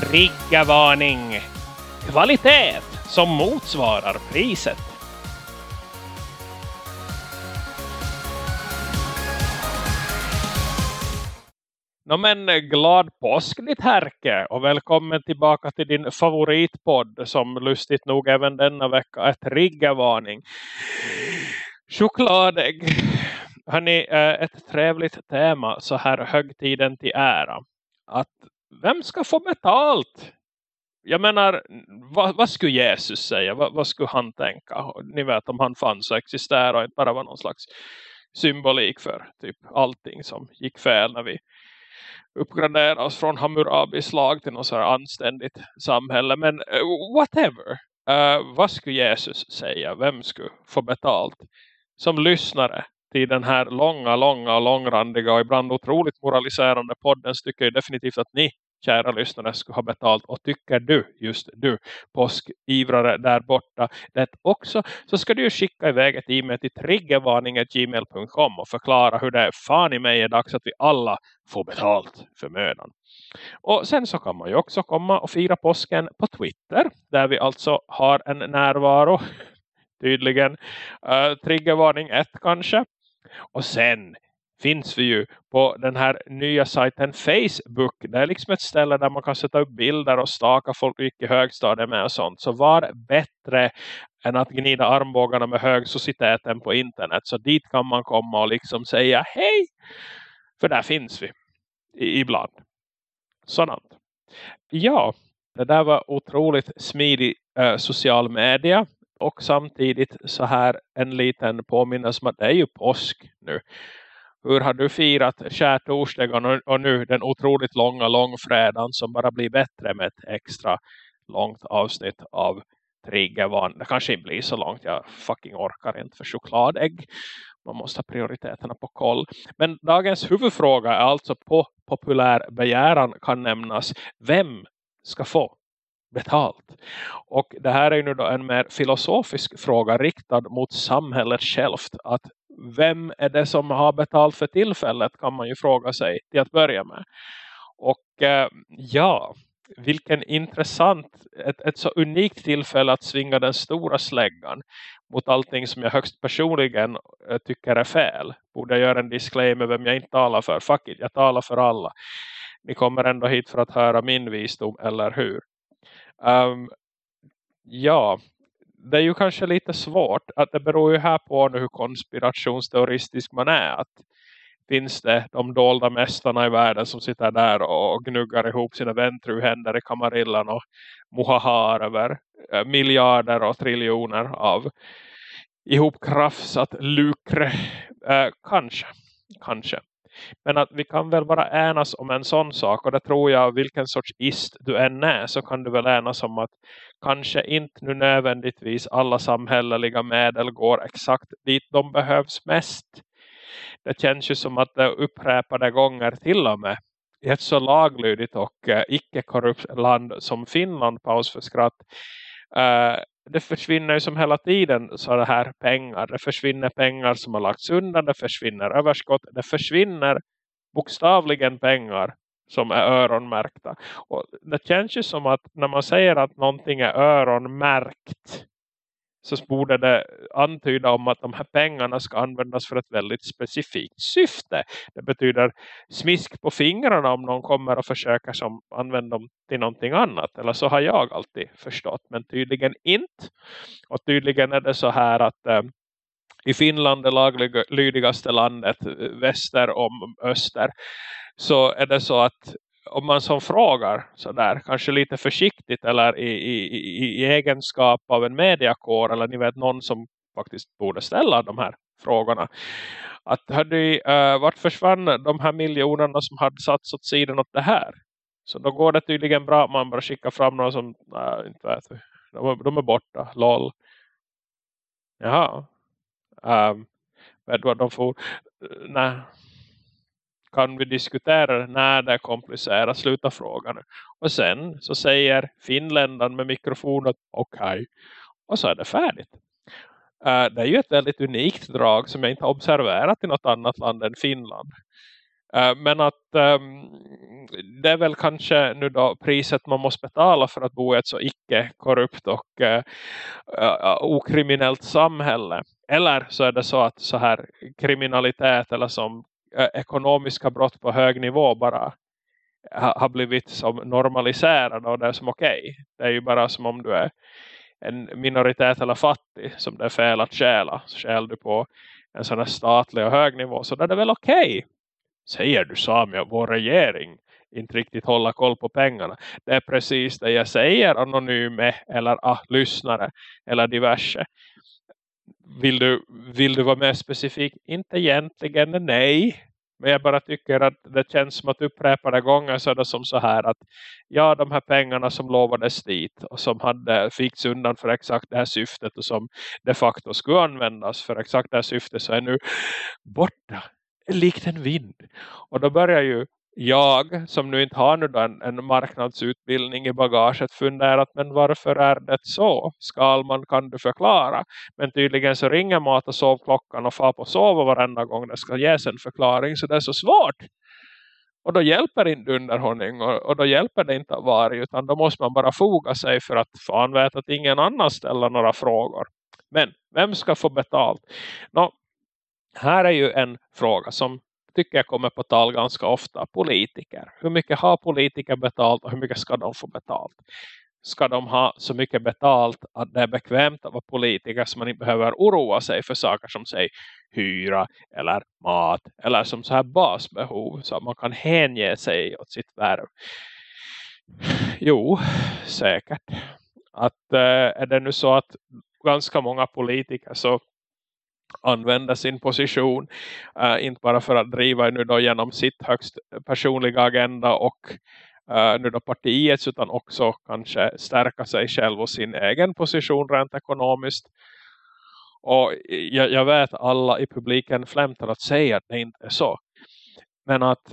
Triggervarning! Kvalitet som motsvarar priset. No, men eh, glad påsk ditt härke och välkommen tillbaka till din favoritpodd som lustigt nog även denna vecka är triggervarning. Chokladägg. Hörrni, eh, ett trevligt tema så här högtiden till ära. Att vem ska få betalt? Jag menar, vad, vad skulle Jesus säga? Vad, vad, skulle han tänka? Ni vet om han fanns och existerade och inte bara var någon slags symbolik för typ allting som gick fel när vi uppgraderade oss från Hammurabis lag till något så här anständigt samhälle. Men eh, whatever. Uh, vad skulle Jesus säga? Vem skulle få betalt? Som lyssnare till den här långa, långa, och långrandiga och ibland otroligt moraliserande podden så tycker jag definitivt att ni kära lyssnare skulle ha betalt. Och tycker du, just du, påskivrare där borta det också, så ska du skicka iväg ett e-mail till triggervarning.gmail.com och förklara hur det är. Fan i mig är dags att vi alla får betalt för mödan. Och sen så kan man ju också komma och fira påsken på Twitter där vi alltså har en närvaro tydligen. Uh, triggervarning 1 kanske och sen finns vi ju på den här nya sajten Facebook. Det är liksom ett ställe där man kan sätta upp bilder och staka folk gick i högstadiet med och sånt. Så var bättre än att gnida armbågarna med hög societeten på internet. Så dit kan man komma och liksom säga hej. För där finns vi ibland. Sådant. Ja, det där var otroligt smidig eh, social media. Och samtidigt så här en liten påminnelse om att det är ju påsk nu. Hur har du firat kärtorsdagen och nu den otroligt långa långfredagen som bara blir bättre med ett extra långt avsnitt av triggervarning. Det kanske inte blir så långt, jag fucking orkar inte för chokladägg. Man måste ha prioriteterna på koll. Men dagens huvudfråga är alltså på populär begäran kan nämnas. Vem ska få betalt? Och det här är ju nu då en mer filosofisk fråga riktad mot samhället självt. Att vem är det som har betalt för tillfället kan man ju fråga sig till att börja med. Och eh, ja, vilken intressant, ett, ett så unikt tillfälle att svinga den stora släggan mot allting som jag högst personligen eh, tycker är fel. Borde jag göra en disclaimer vem jag inte talar för. Fuck it, jag talar för alla. Ni kommer ändå hit för att höra min visdom, eller hur? Um, ja, det är ju kanske lite svårt. att Det beror ju här på hur konspirationsteoristisk man är. Att finns det de dolda mästarna i världen som sitter där och gnuggar ihop sina väntruhänder i kamarillan och mohahar över eh, miljarder och triljoner av ihopkrafsat lukre. Eh, kanske, kanske. Men att vi kan väl bara enas om en sån sak. Och det tror jag vilken sorts ist du än är. Så kan du väl enas om att kanske inte nu nödvändigtvis alla samhälleliga medel går exakt dit de behövs mest. Det känns ju som att det upprepade gånger till och med i ett så laglydigt och uh, icke-korrupt land som Finland, paus för skratt, uh, det försvinner ju som hela tiden så här pengar. Det försvinner pengar som har lagts undan. Det försvinner överskott. Det försvinner bokstavligen pengar som är öronmärkta. Och det känns ju som att när man säger att någonting är öronmärkt så borde det antyda om att de här pengarna ska användas för ett väldigt specifikt syfte. Det betyder smisk på fingrarna om någon kommer och försöker som använda dem till någonting annat. Eller så har jag alltid förstått, men tydligen inte. Och tydligen är det så här att eh, i Finland, det laglydigaste landet eh, väster om öster, så är det så att om man som frågar sådär, kanske lite försiktigt eller i, i, i, i egenskap av en mediakår eller ni vet någon som faktiskt borde ställa de här frågorna. Att hörde, uh, eh, vart försvann de här miljonerna som hade satts åt sidan åt det här? Så då går det tydligen bra att man bara skickar fram några som, nej, inte vet de, är, de är borta, lol. Jaha. Um, vet du vad de får? Uh, nej, kan vi diskutera när det är komplicerat, sluta fråga nu. Och sen så säger finländaren med mikrofonen okej. Okay. Och så är det färdigt. Uh, det är ju ett väldigt unikt drag som jag inte har observerat i något annat land än Finland. Uh, men att um, det är väl kanske nu då priset man måste betala för att bo i ett så icke-korrupt och uh, uh, okriminellt samhälle. Eller så är det så att så här kriminalitet eller som Eh, ekonomiska brott på hög nivå bara har blivit som normaliserade och det är som okej. Okay. Det är ju bara som om du är en minoritet eller fattig som det är fel att stjäla. Så stjäl du på en sån här statlig och hög nivå så är det väl okej. Okay. Säger du Samia, vår regering inte riktigt hålla koll på pengarna. Det är precis det jag säger anonyme eller ah, lyssnare eller diverse. Vill du, vill du vara mer specifik? Inte egentligen, nej. Men jag bara tycker att det känns som att upprepade gånger så är det som så här att ja, de här pengarna som lovades dit och som hade fikts undan för exakt det här syftet och som de facto skulle användas för exakt det här syftet så är nu borta likt en vind. Och då börjar ju jag som nu inte har nu en, en marknadsutbildning i bagaget funderat men varför är det så? Skalman kan du förklara. Men tydligen så ringer mat och sovklockan och far på sova varenda gång det ska ges en förklaring så det är så svårt. Och då hjälper inte underhållning och, och då hjälper det inte att vara utan då måste man bara foga sig för att fan vet att ingen annan ställer några frågor. Men vem ska få betalt? Nå, här är ju en fråga som tycker jag kommer på tal ganska ofta. Politiker. Hur mycket har politiker betalt och hur mycket ska de få betalt? Ska de ha så mycket betalt att det är bekvämt att vara politiker så man inte behöver oroa sig för saker som säg hyra eller mat eller som så här basbehov så att man kan hänge sig åt sitt värv? Jo, säkert. Att äh, är det nu så att ganska många politiker så använda sin position uh, inte bara för att driva nu då genom sitt högst personliga agenda och uh, nu då partiets utan också kanske stärka sig själv och sin egen position rent ekonomiskt. Och jag, jag vet alla i publiken flämtar att säga att det inte är så. Men att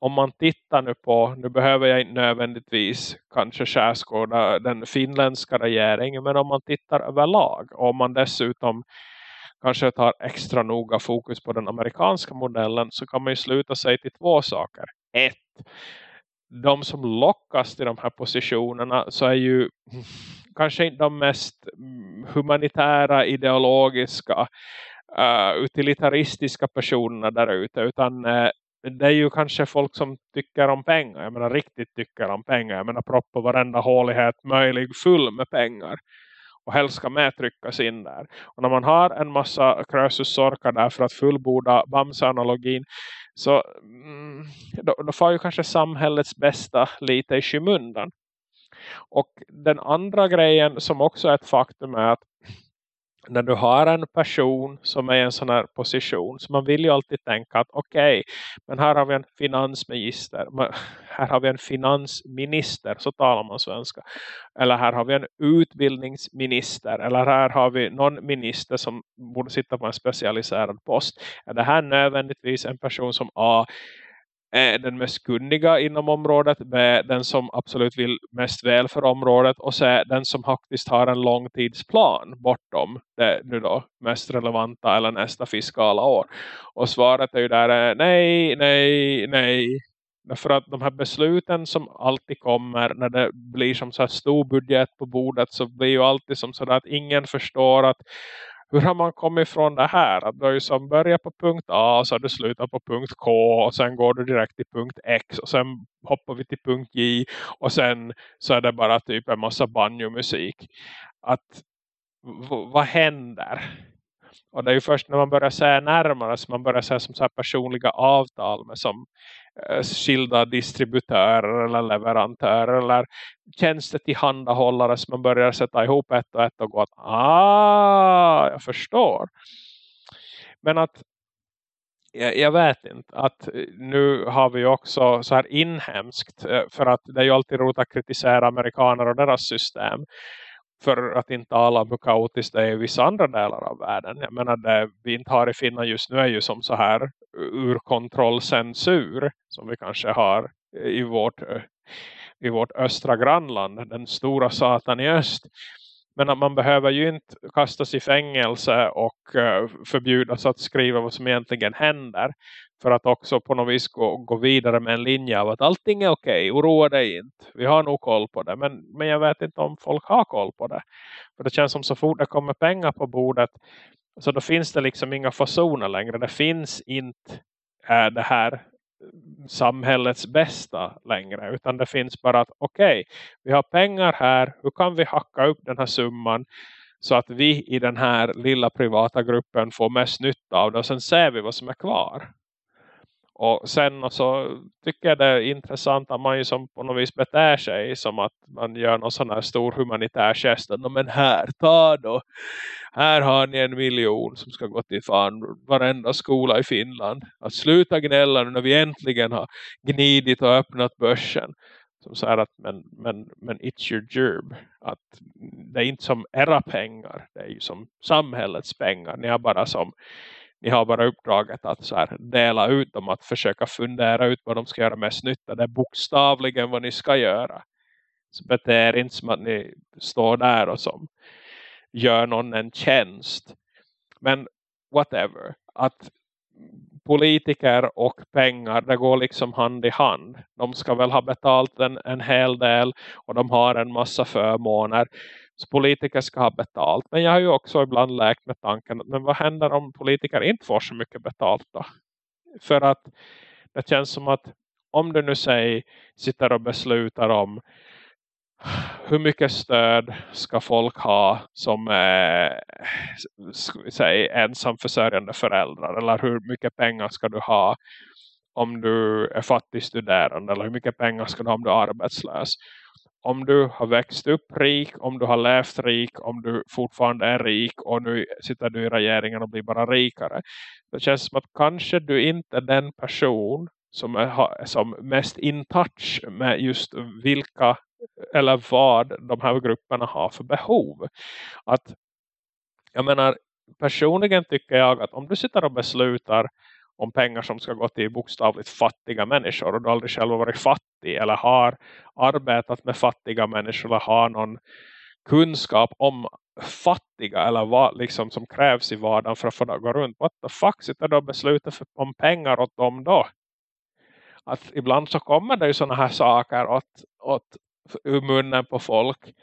om man tittar nu på, nu behöver jag inte nödvändigtvis kanske skärskåda den finländska regeringen, men om man tittar överlag, och om man dessutom kanske tar extra noga fokus på den amerikanska modellen så kan man ju sluta sig till två saker. Ett, de som lockas till de här positionerna så är ju kanske inte de mest mm, humanitära, ideologiska, uh, utilitaristiska personerna där ute utan uh, det är ju kanske folk som tycker om pengar. Jag menar riktigt tycker om pengar. Jag menar proppar varenda hålighet möjlig full med pengar och helst ska medtryckas in där. Och när man har en massa krösus sorkar där för att fullborda Bamse-analogin så mm, då, då får ju kanske samhällets bästa lite i skymundan. Och den andra grejen som också är ett faktum är att när du har en person som är i en sån här position så man vill ju alltid tänka att okej, okay, men här har vi en finansminister här har vi en finansminister så talar man svenska. Eller här har vi en utbildningsminister eller här har vi någon minister som borde sitta på en specialiserad post. Är det här nödvändigtvis en person som A är den mest kunniga inom området, med den som absolut vill mest väl för området och C, den som faktiskt har en långtidsplan bortom det nu då mest relevanta eller nästa fiskala år. Och svaret är ju där nej, nej, nej. För att de här besluten som alltid kommer när det blir som så här stor budget på bordet så blir ju alltid som så att ingen förstår att hur har man kommit ifrån det här? Att du har ju som börjar på punkt A och så har du slutat på punkt K och sen går du direkt till punkt X och sen hoppar vi till punkt J och sen så är det bara typ en massa banjo-musik. Att vad händer? Och det är ju först när man börjar se närmare som man börjar se som så personliga avtal med som Eh, skilda distributörer eller leverantörer eller tjänstetillhandahållare som man börjar sätta ihop ett och ett och gå att ah, jag förstår. Men att jag, jag vet inte att eh, nu har vi också så här inhemskt eh, för att det är ju alltid roligt att kritisera amerikaner och deras system för att inte tala om hur kaotiskt det är i vissa andra delar av världen. Jag menar det vi inte har i Finland just nu är ju som så här urkontrollcensur som vi kanske har i vårt, i vårt östra grannland, den stora satan i öst. Men att man behöver ju inte kastas i fängelse och eh, förbjudas att skriva vad som egentligen händer. För att också på något vis gå, gå vidare med en linje av att allting är okej, okay, oroa dig inte. Vi har nog koll på det. Men, men jag vet inte om folk har koll på det. För det känns som så fort det kommer pengar på bordet så då finns det liksom inga fasoner längre. Det finns inte äh, det här samhällets bästa längre. Utan det finns bara att okej, okay, vi har pengar här. Hur kan vi hacka upp den här summan så att vi i den här lilla privata gruppen får mest nytta av det. Och sen ser vi vad som är kvar. Och sen så tycker jag det är intressant att man ju som på något vis beter sig som att man gör någon sån här stor humanitär gest. Men här, ta då. Här har ni en miljon som ska gå till fan varenda skola i Finland. Att sluta gnälla nu när vi äntligen har gnidit och öppnat börsen. Som säger att men, men, men it's your job. Att det är inte som era pengar. Det är ju som samhällets pengar. Ni har bara som ni har bara uppdraget att så här, dela ut dem. Att försöka fundera ut vad de ska göra mest nytta. Det är bokstavligen vad ni ska göra. Så er inte som att ni står där och som gör någon en tjänst. Men whatever. Att politiker och pengar, det går liksom hand i hand. De ska väl ha betalt en, en hel del och de har en massa förmåner. Så politiker ska ha betalt. Men jag har ju också ibland läkt med tanken. Men vad händer om politiker inte får så mycket betalt då? För att det känns som att om du nu säger sitter och beslutar om hur mycket stöd ska folk ha som eh, säg, ensamförsörjande föräldrar eller hur mycket pengar ska du ha om du är fattig studerande eller hur mycket pengar ska du ha om du är arbetslös om du har växt upp rik, om du har levt rik, om du fortfarande är rik och nu sitter du i regeringen och blir bara rikare. Det känns som att kanske du inte är den person som är som mest in touch med just vilka eller vad de här grupperna har för behov. Att jag menar, personligen tycker jag att om du sitter och beslutar om pengar som ska gå till bokstavligt fattiga människor och du aldrig själv varit fattig eller har arbetat med fattiga människor eller har någon kunskap om fattiga eller vad liksom som krävs i vardagen för att få det att gå runt. What the fuck sitter då beslutet för, om pengar åt dem då? Att ibland så kommer det ju sådana här saker åt, åt ur munnen på folk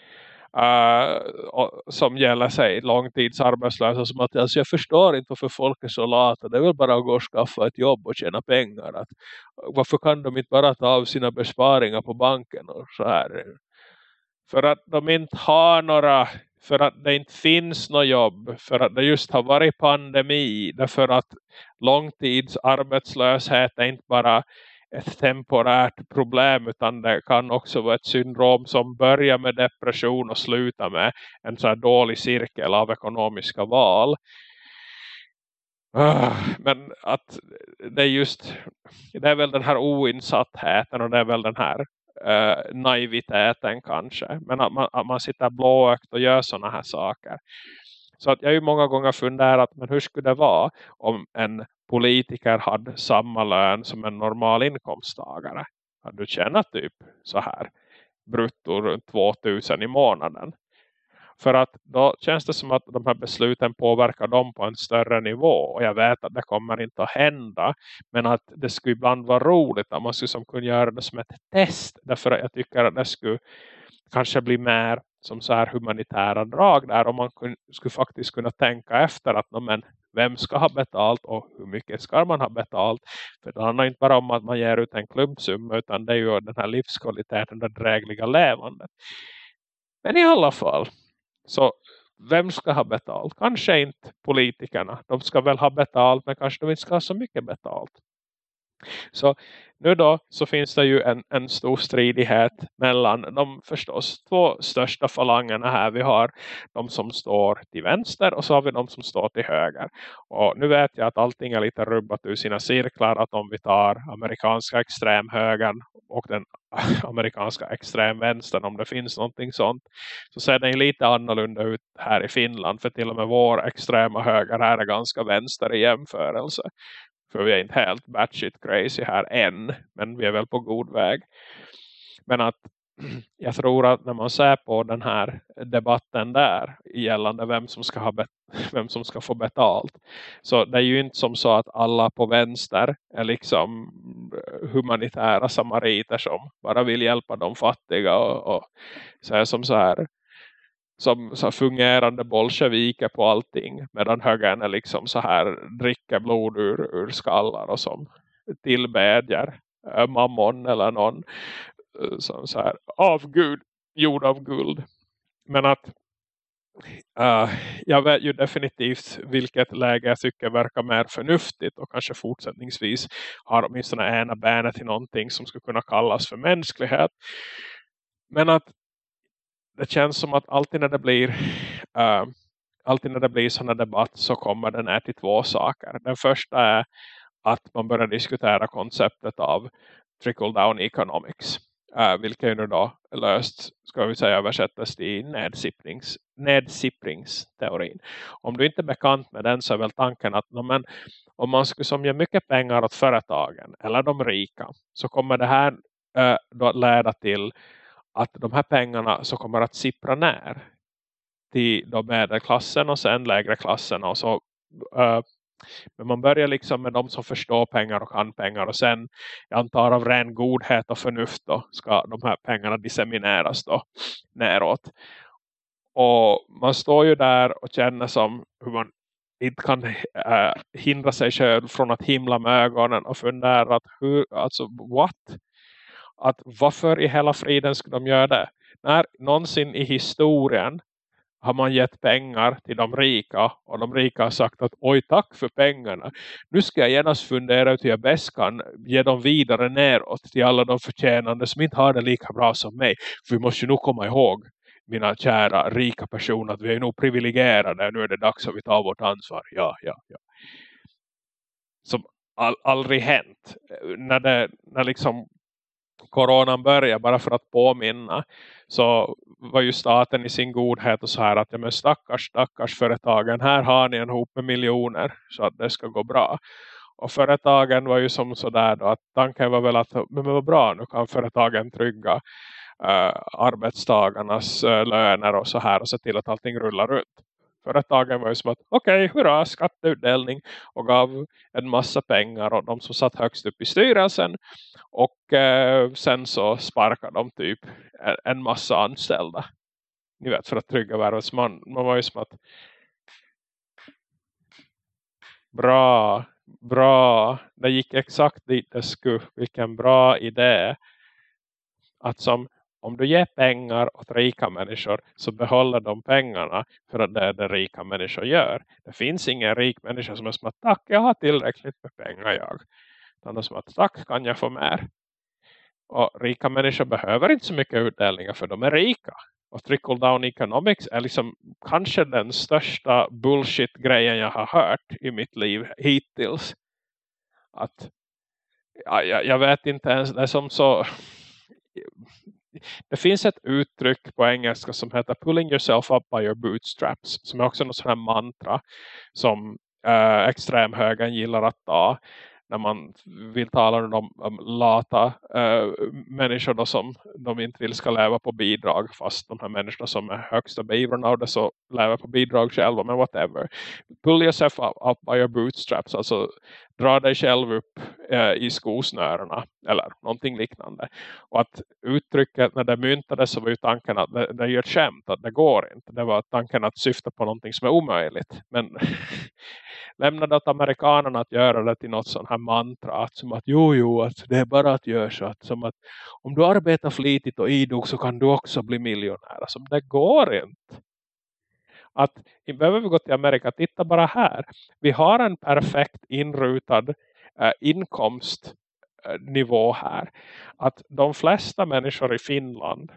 uh, som gäller sig långtidsarbetslösa som att alltså, jag förstår inte varför folk är så lata. Det är väl bara att gå och skaffa ett jobb och tjäna pengar. Att, varför kan de inte bara ta av sina besparingar på banken och så här. För att de inte har några för att det inte finns något jobb, för att det just har varit pandemi, därför att långtidsarbetslöshet är inte bara ett temporärt problem utan det kan också vara ett syndrom som börjar med depression och slutar med en så här dålig cirkel av ekonomiska val. Ah, men att det är just det är väl den här oinsattheten och det är väl den här uh, naiviteten kanske. Men att man, att man sitter blåögt och gör sådana här saker. Så att jag har ju många gånger funderat, men hur skulle det vara om en politiker hade samma lön som en normal inkomsttagare? Hade du tjänat typ så här brutto runt 2000 i månaden? För att då känns det som att de här besluten påverkar dem på en större nivå. Och jag vet att det kommer inte att hända. Men att det skulle ibland vara roligt att man skulle som kunna göra det som ett test. Därför att jag tycker att det skulle kanske bli mer som så här humanitära drag där om man skulle faktiskt kunna tänka efter att men, vem ska ha betalt och hur mycket ska man ha betalt för det handlar inte bara om att man ger ut en klumpsumma utan det är ju den här livskvaliteten, det drägliga levandet men i alla fall så vem ska ha betalt? Kanske inte politikerna. De ska väl ha betalt men kanske de inte ska ha så mycket betalt. Så nu då så finns det ju en, en stor stridighet mellan de förstås två största falangerna här. Vi har de som står till vänster och så har vi de som står till höger. Och nu vet jag att allting är lite rubbat ur sina cirklar. Att om vi tar amerikanska extremhögern och den amerikanska extremvänstern om det finns någonting sånt. Så ser den lite annorlunda ut här i Finland. För till och med vår extrema höger här är ganska vänster i jämförelse. För vi är inte helt batshit crazy här än. Men vi är väl på god väg. Men att jag tror att när man ser på den här debatten där gällande vem som ska, ha vem som ska få betalt så det är ju inte som så att alla på vänster är liksom eh, humanitära samariter som bara vill hjälpa de fattiga och, och så är som så här som så fungerande bolsjeviker på allting medan högern är liksom så här dricker blod ur, ur skallar och som tillbedjar äh, mammon eller någon eh, som så här avgud gjord av guld. Men att uh, jag vet ju definitivt vilket läge jag tycker verkar mer förnuftigt och kanske fortsättningsvis har åtminstone ena benet i någonting som skulle kunna kallas för mänsklighet. Men att det känns som att alltid när det blir uh, alltid när det blir sådana debatt så kommer den här till två saker. Den första är att man börjar diskutera konceptet av trickle down economics. Uh, vilket ju nu då löst, ska vi säga, översättas till nedsippnings, nedsippringsteorin. Om du inte är bekant med den så är väl tanken att no, men, om man skulle som ge mycket pengar åt företagen eller de rika så kommer det här uh, då att leda till att de här pengarna så kommer att sippra ner till de medelklassen och sen lägre klassen och så uh, men man börjar liksom med de som förstår pengar och kan pengar och sen jag antar av ren godhet och förnuft då, ska de här pengarna dissemineras då neråt. Och man står ju där och känner som hur man inte kan äh, hindra sig själv från att himla med ögonen och fundera att hur, alltså what? Att varför i hela friden skulle de göra det? När någonsin i historien har man gett pengar till de rika och de rika har sagt att oj tack för pengarna. Nu ska jag genast fundera ut hur jag bäst kan ge dem vidare neråt till alla de förtjänande som inte har det lika bra som mig. För vi måste ju nog komma ihåg mina kära rika personer att vi är nog privilegierade. Nu är det dags att vi tar vårt ansvar. Ja, ja, ja. Som all, aldrig hänt. När, det, när liksom coronan började bara för att påminna så var ju staten i sin godhet och så här att ja, men stackars, stackars företagen här har ni en hop med miljoner så att det ska gå bra. Och företagen var ju som sådär då att tanken var väl att men vad bra nu kan företagen trygga uh, arbetstagarnas uh, löner och så här och se till att allting rullar runt företagen var ju som att okej, okay, hurra, skatteutdelning. Och gav en massa pengar och de som satt högst upp i styrelsen. Och eh, sen så sparkade de typ e, en massa anställda. Ni vet för att trygga världens man, man var ju som att bra, bra. Det gick exakt dit det skulle, vilken bra idé. Att som om du ger pengar åt rika människor så behåller de pengarna för att det är det rika människor gör. Det finns ingen rik människa som är som att tack, jag har tillräckligt med pengar jag. Utan det är som att tack, kan jag få mer? Och rika människor behöver inte så mycket utdelningar för de är rika. Och trickle down economics är liksom kanske den största bullshit-grejen jag har hört i mitt liv hittills. Att ja, jag, jag vet inte ens, det är som så det finns ett uttryck på engelska som heter pulling yourself up by your bootstraps. Som är också något sån här mantra som äh, extremhögern gillar att ta när man vill tala om, de lata äh, människor då som de inte vill ska leva på bidrag fast de här människorna som är högsta beivrarna av det så lever på bidrag själva men whatever. Pull yourself up, up by your bootstraps alltså dra dig själv upp eh, i skosnörerna eller någonting liknande. Och att uttrycket när det myntades så var ju tanken att det, det är ju ett skämt att det går inte. Det var tanken att syfta på någonting som är omöjligt. Men lämnade åt amerikanerna att göra det till något sånt här mantra. Att som att jo jo, att det är bara att göra så. Att, som att om du arbetar flitigt och idog så kan du också bli miljonär. Alltså det går inte. Att behöver vi gå till Amerika, titta bara här. Vi har en perfekt inrutad eh, inkomstnivå eh, här. Att de flesta människor i Finland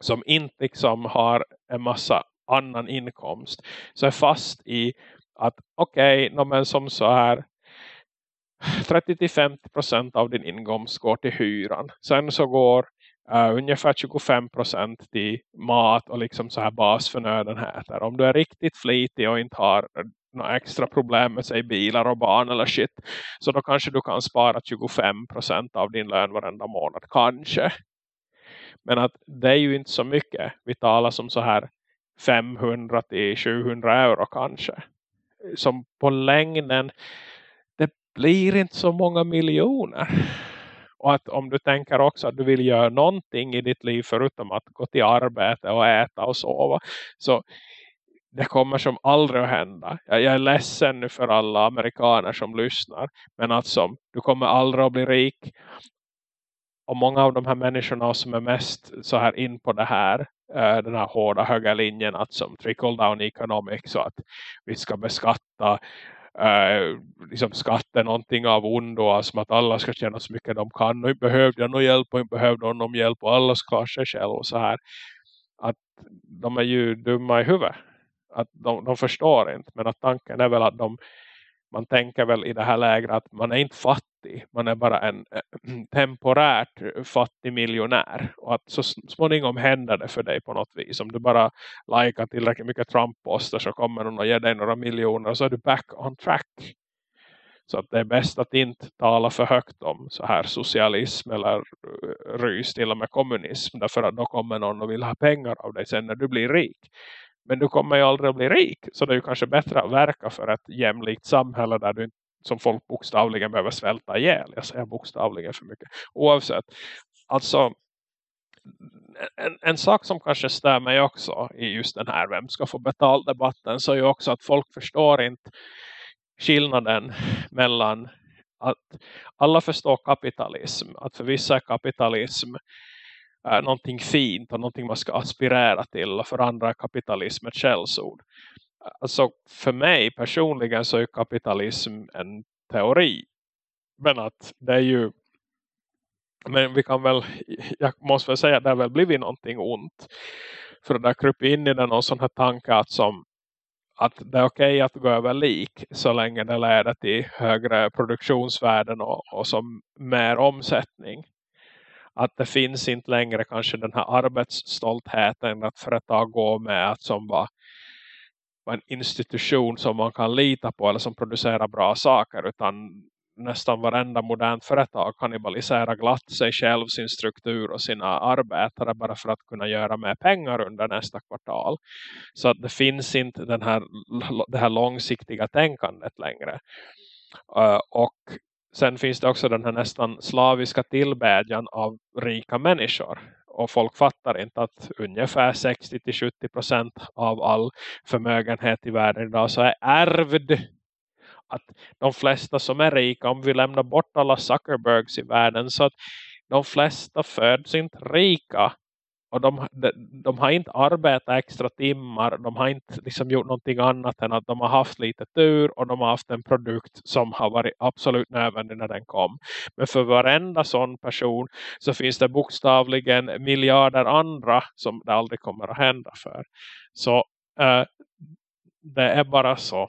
som inte liksom har en massa annan inkomst så är fast i att okej, okay, men som så här 30-50% av din inkomst går till hyran. Sen så går uh, ungefär 25% till mat och liksom så här basförnödenheter. Om du är riktigt flitig och inte har några extra problem med sig bilar och barn eller shit. Så då kanske du kan spara 25% av din lön varenda månad. Kanske. Men att det är ju inte så mycket. Vi talar som så här 500 till 700 euro kanske. Som på längden det blir inte så många miljoner. Och att om du tänker också att du vill göra någonting i ditt liv förutom att gå till arbete och äta och sova. Så det kommer som aldrig att hända. Jag, är ledsen nu för alla amerikaner som lyssnar. Men alltså, du kommer aldrig att bli rik. Och många av de här människorna som är mest så här in på det här. Eh, den här hårda höga linjen att som trickle down economics. Så att vi ska beskatta Äh, liksom skatt är någonting av ondo alltså att alla ska tjäna så mycket de kan. Och inte behövde jag någon hjälp och inte behövde någon hjälp. Och alla ska klara sig själv och så här. Att de är ju dumma i huvudet. Att de, de förstår inte. Men att tanken är väl att de, man tänker väl i det här läget att man är inte fattig. Man är bara en äh, temporärt fattig miljonär. Och att så småningom händer det för dig på något vis. Om du bara likar tillräckligt mycket Trump-poster så kommer någon och ger dig några miljoner. Och så är du back on track. Så att det är bäst att inte tala för högt om så här socialism eller eh, rys till och med kommunism. Därför att då kommer någon och vill ha pengar av dig sen när du blir rik. Men du kommer ju aldrig att bli rik. Så det är ju kanske bättre att verka för ett jämlikt samhälle där du som folk bokstavligen behöver svälta ihjäl. Jag säger bokstavligen för mycket. Oavsett. Alltså en, en sak som kanske stör mig också i just den här vem ska få debatten så är ju också att folk förstår inte skillnaden mellan att alla förstår kapitalism. Att för vissa är kapitalism är någonting fint och någonting man ska aspirera till och för andra är kapitalism ett källsord. Alltså för mig personligen så är kapitalism en teori. Men att det är ju men vi kan väl, jag måste väl säga att det har väl blivit någonting ont. För det där kryp in i den någon sån här tanke att, som, att det är okej okay att gå över lik så länge det leder till högre produktionsvärden och, och som mer omsättning att det finns inte längre kanske den här arbetsstoltheten att företag går med att som var en institution som man kan lita på eller som producerar bra saker utan nästan varenda modernt företag kannibaliserar glatt sig själv, sin struktur och sina arbetare bara för att kunna göra mer pengar under nästa kvartal. Så att det finns inte den här, det här långsiktiga tänkandet längre. Eh, och Sen finns det också den här nästan slaviska tillbedjan av rika människor. Och folk fattar inte att ungefär 60-70% av all förmögenhet i världen idag så är ärvd. Att de flesta som är rika, om vi lämnar bort alla Zuckerbergs i världen så att de flesta föds inte rika och de, de, de, har inte arbetat extra timmar. De har inte liksom gjort någonting annat än att de har haft lite tur. Och de har haft en produkt som har varit absolut nödvändig när den kom. Men för varenda sån person så finns det bokstavligen miljarder andra som det aldrig kommer att hända för. Så äh, det är bara så.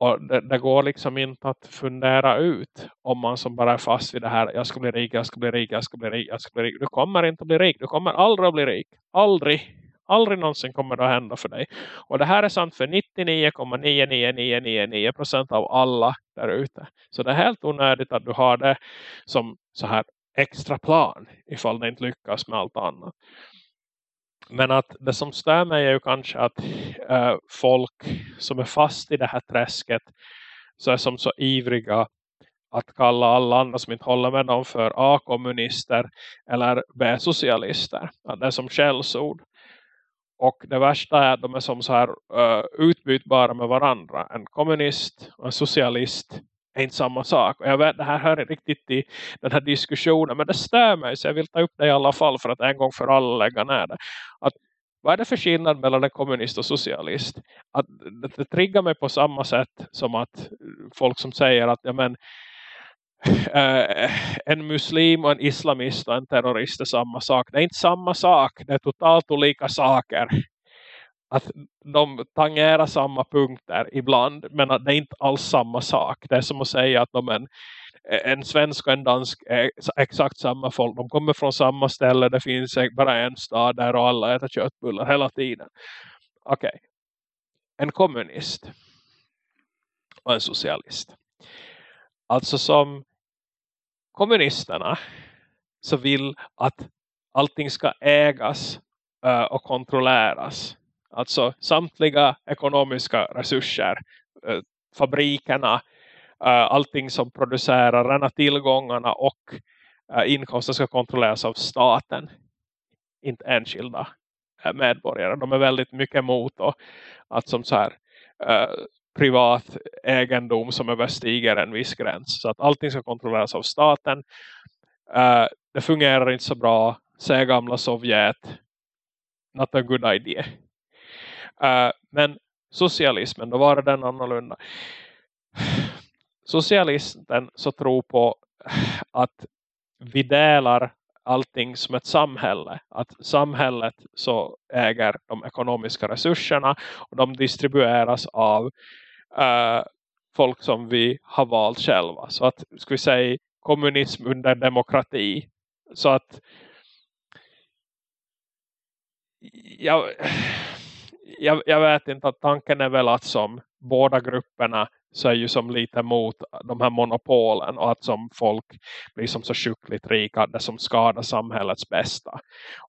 Och det, det, går liksom inte att fundera ut om man som bara är fast vid det här. Jag ska bli rik, jag ska bli rik, jag ska bli rik, jag ska bli rik. Du kommer inte att bli rik. Du kommer aldrig att bli rik. Aldrig. Aldrig någonsin kommer det att hända för dig. Och det här är sant för 99,99999% av alla där ute. Så det är helt onödigt att du har det som så här extra plan ifall det inte lyckas med allt annat. Men att det som stör mig är ju kanske att äh, folk som är fast i det här träsket så är som så ivriga att kalla alla andra som inte håller med dem för A-kommunister eller B-socialister. Det är som källsord. Och det värsta är att de är som så här uh, utbytbara med varandra. En kommunist och en socialist är inte samma sak. Och jag vet, det här hör riktigt till den här diskussionen. Men det stör mig så jag vill ta upp det i alla fall för att en gång för alla lägga ner det. Att, vad är det för skillnad mellan en kommunist och socialist? Att det, det triggar mig på samma sätt som att folk som säger att ja, men, Uh, en muslim och en islamist och en terrorist är samma sak. Det är inte samma sak. Det är totalt olika saker att de tangerar samma punkter ibland men att det är inte alls samma sak. Det är som att säga att de en, Eh, en svensk och en dansk eh, är exakt samma folk. De kommer från samma ställe. Det finns eh, bara en stad där och alla äter köttbullar hela tiden. Okej. Okay. En kommunist och en socialist. Alltså som kommunisterna så vill att allting ska ägas och kontrolleras. Alltså samtliga ekonomiska resurser, fabrikerna, uh, allting som producerar rena tillgångarna och eh, inkomsten, ska kontrolleras av staten. Inte enskilda eh, medborgare. De är väldigt mycket emot då, att som så här privat egendom som överstiger en viss gräns. Så att allting ska kontrolleras av staten. Uh, det fungerar inte så bra. Säg gamla Sovjet. Not a good idea. Uh, men socialismen, då var den annorlunda. Socialisten så tror på att vi delar allting som ett samhälle. Att samhället så äger de ekonomiska resurserna och de distribueras av äh, folk som vi har valt själva. Så att, ska vi säga, kommunism under demokrati. Så att jag, jag, jag vet inte att tanken är väl att som båda grupperna så är ju som lite mot de här monopolen och att som folk blir som så sjukligt rika det som skadar samhällets bästa.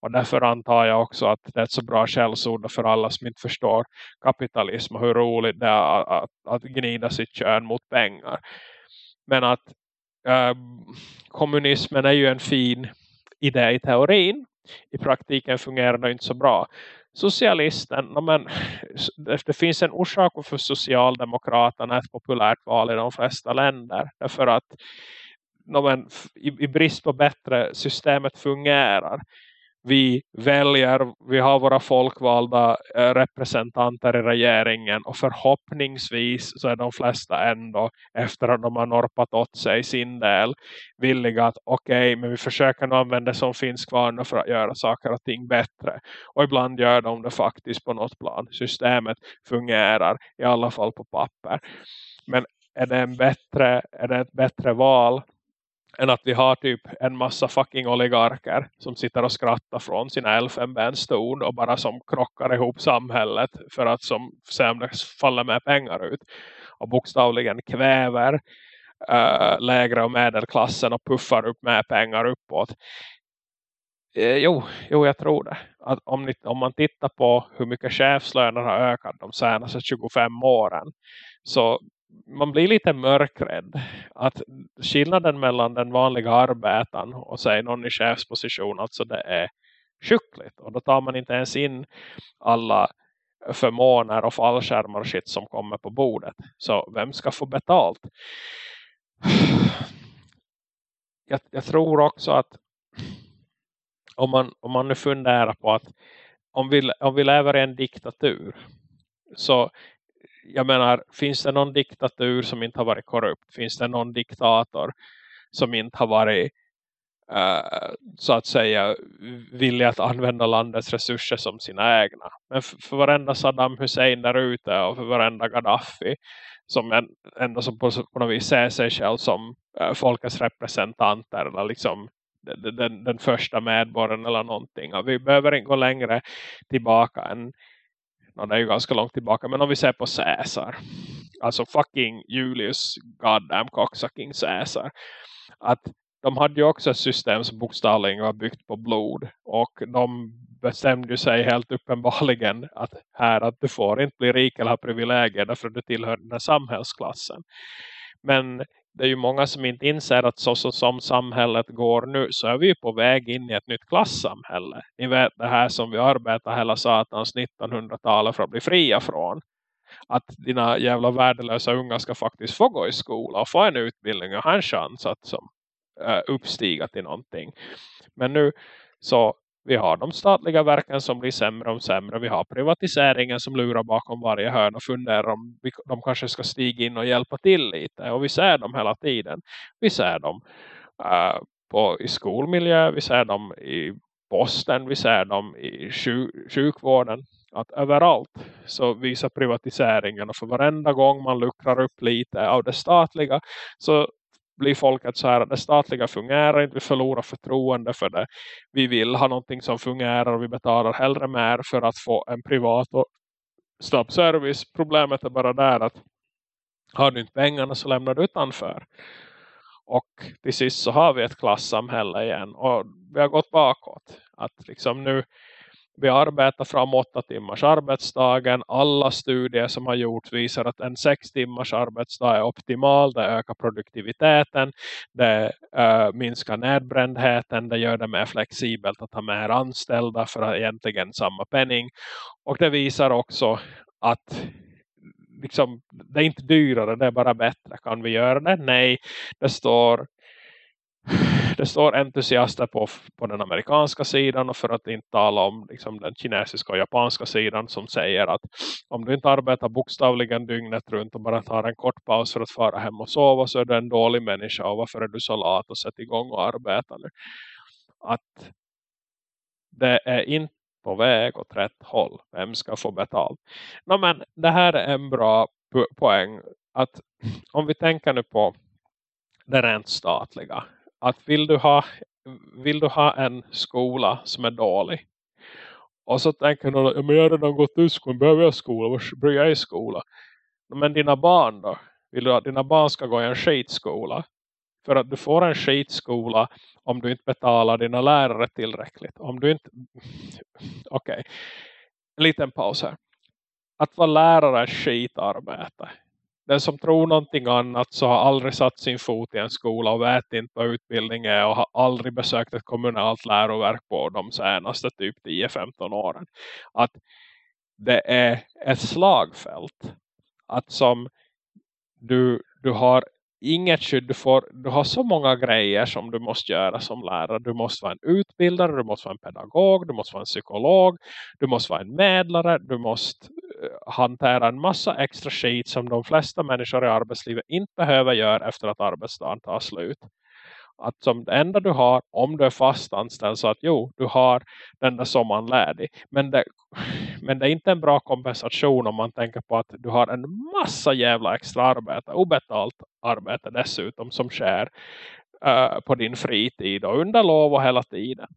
Och därför antar jag också att det är ett så bra källsord för alla som inte förstår kapitalism och hur roligt det är att, att, att gnida sitt kön mot pengar. Men att eh, kommunismen är ju en fin idé i teorin. I praktiken fungerar det inte så bra socialisten, men, det finns en orsak för socialdemokraterna ett populärt val i de flesta länder. Därför att men, i, i brist på bättre systemet fungerar vi väljer, vi har våra folkvalda eh, representanter i regeringen och förhoppningsvis så är de flesta ändå efter att de har norpat åt sig sin del villiga att okej okay, men vi försöker nu använda det som finns kvar för att göra saker och ting bättre. Och ibland gör de det faktiskt på något plan. Systemet fungerar i alla fall på papper. Men är det, en bättre, är det ett bättre val? Än att vi har typ en massa fucking oligarker som sitter och skrattar från sina elfenbenstorn och bara som krockar ihop samhället för att som sen faller med pengar ut och bokstavligen kväver uh, lägre och medelklassen och puffar upp med pengar uppåt. Eh, jo, jo, jag tror det. Att om, ni, om man tittar på hur mycket chefslöner har ökat de senaste 25 åren så man blir lite mörkrädd att skillnaden mellan den vanliga arbetaren och säg någon i chefsposition alltså det är sjukligt och då tar man inte ens in alla förmåner och fallskärmar och shit som kommer på bordet. Så vem ska få betalt? Jag, jag tror också att om man, om man nu funderar på att om vi, om vi lever i en diktatur så jag menar, finns det någon diktatur som inte har varit korrupt? Finns det någon diktator som inte har varit uh, så att säga villig att använda landets resurser som sina egna? Men för, för varenda Saddam Hussein där ute och för varenda Gaddafi som en, ändå som på, på något vis ser sig själv som uh, folkets representanter eller liksom den, den, den första medborgaren eller någonting. Och vi behöver inte gå längre tillbaka än no, det är ju ganska långt tillbaka. Men om vi ser på Caesar. Alltså fucking Julius goddamn cocksucking Caesar. Att de hade ju också ett system som bokstavligen var byggt på blod. Och de bestämde sig helt uppenbarligen att här att du får inte bli rik eller ha privilegier därför att du tillhör den här samhällsklassen. Men det är ju många som inte inser att så, så som samhället går nu så är vi på väg in i ett nytt klassamhälle. Ni vet det här som vi arbetar hela satans 1900-talet för att bli fria från. Att dina jävla värdelösa unga ska faktiskt få gå i skola och få en utbildning och ha en chans att som, uh, uppstiga till någonting. Men nu så vi har de statliga verken som blir sämre och sämre. Vi har privatiseringen som lurar bakom varje hörn och funderar om de kanske ska stiga in och hjälpa till lite. Och vi ser dem hela tiden. Vi ser dem uh, på, i skolmiljö, vi ser dem i posten, vi ser dem i sjuk sjukvården. Att överallt så visar privatiseringen och för varenda gång man luckrar upp lite av det statliga så blir folket så här att det statliga fungerar inte, vi förlorar förtroende för det. Vi vill ha någonting som fungerar och vi betalar hellre mer för att få en privat och snabb service. Problemet är bara där att har du inte pengarna så lämnar du utanför. Och till sist så har vi ett klassamhälle igen. Och vi har gått bakåt. Att liksom nu vi arbetar fram åtta timmars arbetsdagen. Alla studier som har gjorts visar att en sex timmars arbetsdag är optimal. Det ökar produktiviteten. Det äh, minskar nedbrändheten. Det gör det mer flexibelt att ha mer anställda för egentligen samma penning. Och det visar också att liksom, det är inte dyrare, det är bara bättre. Kan vi göra det? Nej, det står det står entusiaster på, på den amerikanska sidan och för att inte tala om liksom, den kinesiska och japanska sidan som säger att om du inte arbetar bokstavligen dygnet runt och bara tar en kort paus för att fara hem och sova så är du en dålig människa och varför är du så lat och sätt igång och arbeta nu. Att det är inte på väg åt rätt håll. Vem ska få betalt? No, men det här är en bra poäng. Att om vi tänker nu på det rent statliga att vill du ha vill du ha en skola som är dålig? Och så tänker du men jag har redan gått ut skolan, behöver jag skola, vad bryr jag i skola? Men dina barn då? Vill du att dina barn ska gå i en skitskola? För att du får en skitskola om du inte betalar dina lärare tillräckligt. Om du inte okej, okay. en liten paus här. Att vara lärare är skitarbete den som tror någonting annat så har aldrig satt sin fot i en skola och vet inte vad utbildning är och har aldrig besökt ett kommunalt läroverk på de senaste typ 10-15 åren. Att det är ett slagfält. Att som du, du har inget skydd. Du, får, du har så många grejer som du måste göra som lärare. Du måste vara en utbildare, du måste vara en pedagog, du måste vara en psykolog, du måste vara en medlare, du måste eh, hantera en massa extra skit som de flesta människor i arbetslivet inte behöver göra efter att arbetsdagen tar slut att som det enda du har om du är fast anställd så att jo, du har den där sommaren ledig. Men det, men det är inte en bra kompensation om man tänker på att du har en massa jävla extra arbete, obetalt arbete dessutom som sker uh, på din fritid och under lov och hela tiden.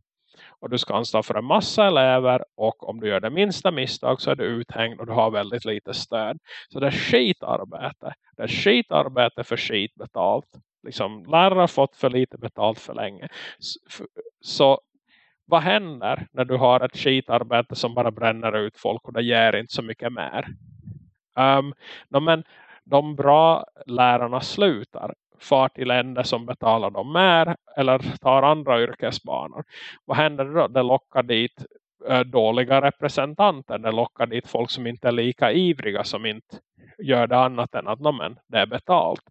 Och du ska ansvara för en massa elever och om du gör det minsta misstag så är du uthängd och du har väldigt lite stöd. Så det är skitarbete. Det är skitarbete för skitbetalt liksom, lärare har fått för lite betalt för länge. Så, så vad händer när du har ett skitarbete som bara bränner ut folk och det ger inte så mycket mer? Ehm, um, no, men de bra lärarna slutar far till länder som betalar dem mer eller tar andra yrkesbanor. Vad händer då? Det lockar dit eh, dåliga representanter. Det lockar dit folk som inte är lika ivriga som inte gör det annat än att men, det är betalt.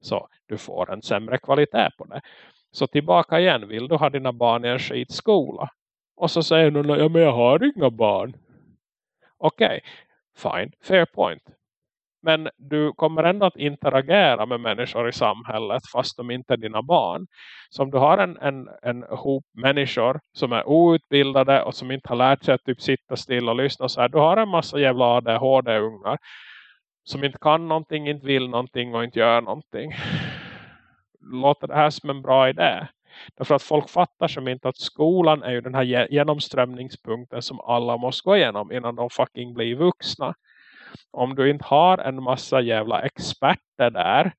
Så du får en sämre kvalitet på det. Så tillbaka igen, vill du ha dina barn i en skitskola? Och så säger hon, ja men jag har inga barn. Okej, okay, fine, fair point. Men du kommer ändå att interagera med människor i samhället fast de inte är dina barn. Så om du har en, en, en hop människor som är outbildade och som inte har lärt sig att typ sitta still och lyssna så här. Du har en massa jävla ADHD-ungar som inte kan någonting, inte vill någonting och inte gör någonting. Låter det här som en bra idé? Därför att folk fattar som inte att skolan är ju den här genomströmningspunkten som alla måste gå igenom innan de fucking blir vuxna. Om du inte har en massa jävla experter där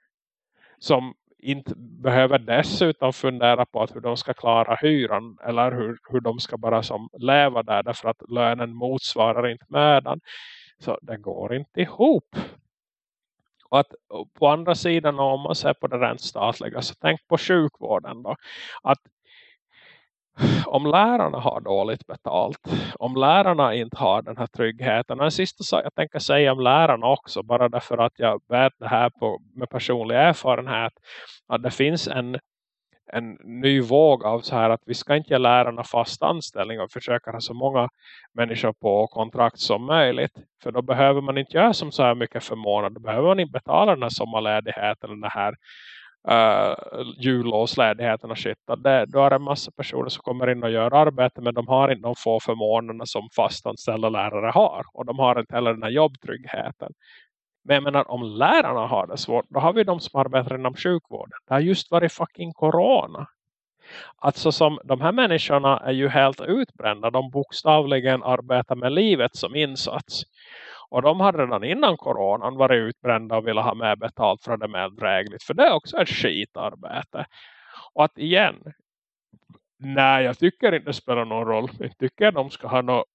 som inte behöver dessutom fundera på att hur de ska klara hyran eller hur, hur de ska bara som leva där därför att lönen motsvarar inte mödan. Så det går inte ihop. Och att på andra sidan om man ser på det rent statliga så tänk på sjukvården då. Att om lärarna har dåligt betalt, om lärarna inte har den här tryggheten. Och en sista sak jag tänker säga om lärarna också, bara därför att jag vet det här på, med personlig erfarenhet, att det finns en en ny våg av så här att vi ska inte ge lärarna fast anställning och försöka ha så många människor på kontrakt som möjligt. För då behöver man inte göra som så här mycket för månad. Då behöver man inte betala den här sommarledigheten eller den här eh, uh, jullovsledigheten och shit. Det, då är det en massa personer som kommer in och gör arbete men de har inte de få förmånerna som fastanställda lärare har. Och de har inte heller den här jobbtryggheten. Men jag menar, om lärarna har det svårt, då har vi de som arbetar inom sjukvården. Det har just varit fucking corona. Alltså som de här människorna är ju helt utbrända. De bokstavligen arbetar med livet som insats. Och de har redan innan coronan varit utbrända och ville ha mer betalt för det mer drägligt. För det är också ett skitarbete. Och att igen, nej jag tycker inte det spelar någon roll. Jag tycker de ska ha något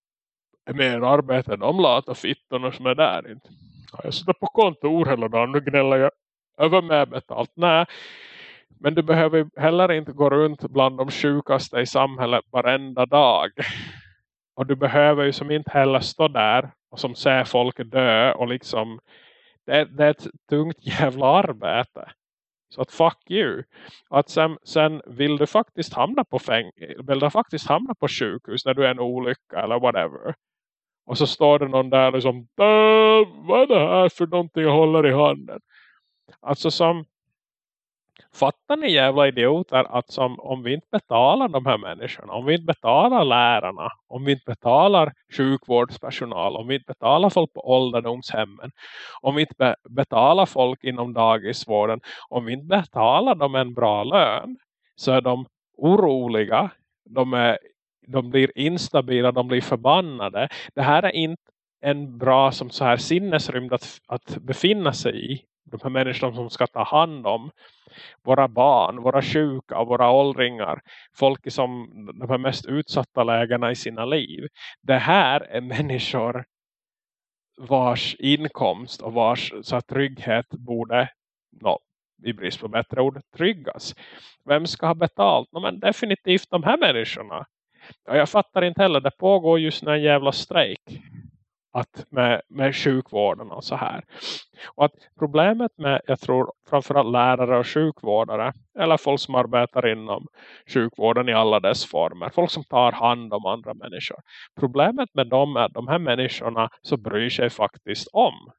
mer arbete än de lata fittorna som är där. Inte. Jag sitter på kontor hela dagen nu gnäller jag över med betalt. Nej, men du behöver heller inte gå runt bland de sjukaste i samhället varenda dag. Och du behöver ju som inte heller stå där och som ser folk dö och liksom det, det är ett tungt jävla arbete. Så att fuck you. Att sen, sen vill du faktiskt hamna på fäng vill du faktiskt hamna på sjukhus när du är en olycka eller whatever. Och så står det någon där och som vad är det här för någonting jag håller i handen? Alltså som fattar ni jävla idioter att som, om vi inte betalar de här människorna, om vi inte betalar lärarna, om vi inte betalar sjukvårdspersonal, om vi inte betalar folk på ålderdomshemmen, om vi inte be betalar folk inom dagisvården, om vi inte betalar dem en bra lön så är de oroliga, de, är, de blir instabila, de blir förbannade. Det här är inte en bra som så här sinnesrymd att, att befinna sig i de här människorna som ska ta hand om våra barn, våra sjuka våra åldringar. Folk i som de här mest utsatta lägena i sina liv. Det här är människor vars inkomst och vars så att trygghet borde no, i brist på bättre ord tryggas. Vem ska ha betalt? No, men definitivt de här människorna. Och jag fattar inte heller, det pågår just en jävla strejk att med, med sjukvården och så här. Och att problemet med, jag tror framförallt lärare och sjukvårdare eller folk som arbetar inom sjukvården i alla dess former, folk som tar hand om andra människor. Problemet med dem är att de här människorna så bryr sig faktiskt om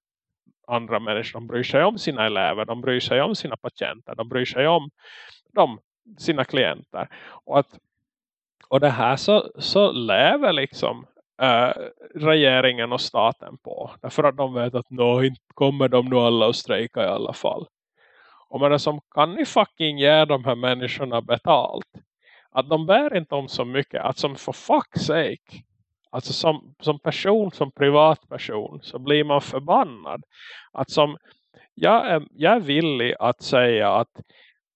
andra människor. De bryr sig om sina elever, de bryr sig om sina patienter, de bryr sig om dem, sina klienter. Och att och det här så, så lever liksom äh, regeringen och staten på. Därför att de vet att nå, inte kommer de nu alla att strejka i alla fall. Och men som kan ni fucking ge de här människorna betalt? Att de bär inte om så mycket. Att som för fuck's sake. Alltså som, som person, som privatperson så blir man förbannad. Att som, jag är, jag är villig att säga att